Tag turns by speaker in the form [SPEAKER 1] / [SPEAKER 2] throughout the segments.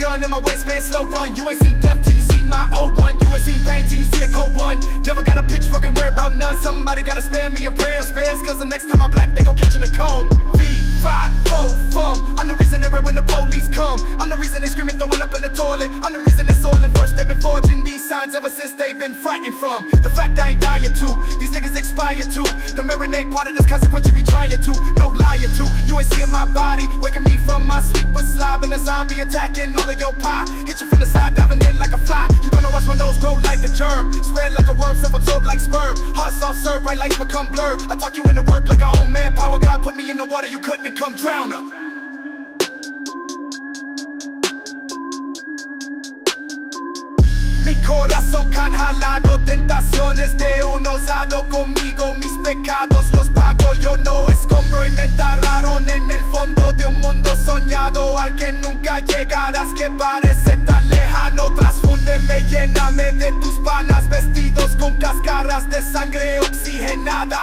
[SPEAKER 1] gun in my waistband, slow run. You ain't seen death till you see my old one. You ain't seen pain till you see a cold one. Never got a pitchfork and worry about none. Somebody gotta spare me a prayer, spares. Cause the next time I'm black, they gon' catch in the cone. Five, four, fum. I'm the reason they're when the police come. I'm the reason they screaming, throwing up in the toilet. I'm the reason all in first. They've been forging these signs ever since they've been frightened from. The fact I ain't dying too. These niggas expire too. The marinade part of this consequence you be trying to. No liar too. You ain't seeing my body. Waking me from my sleep with a zombie attacking all of your pie. Hit you from the side, diving in like a fly. You gonna watch when those grow like a germ. Spread like a worm, self-absorbed like sperm. Heart soft serve, right lights become blurred. I talk you into work like I own manpower. God put me in the water, you couldn't become drowner. Mi corazón can jalado, tentaciones de un osado conmigo, mis pecados los pago, yo no escombro y me enterraron en el fondo nunca llegarás, que parece tan lejano, transfúndeme, lléname de tus vestidos con cáscaras de sangre oxigenada.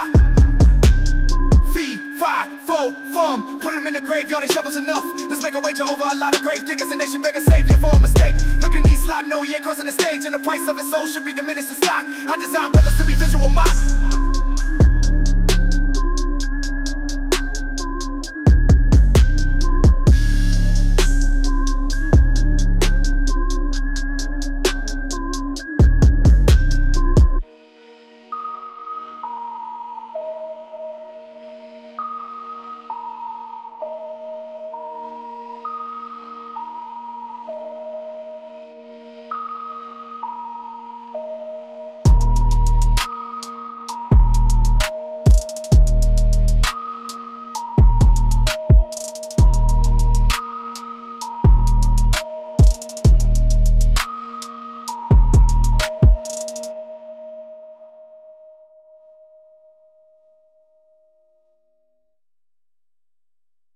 [SPEAKER 1] Fum. Put 'em in the graveyard and shovels enough. Let's make a wager over a lot of grave diggers. A nation better save you for a mistake. Look at these slot, no, he ain't crossing the stage. And the price of his soul should be diminished in stock. I design visual mock.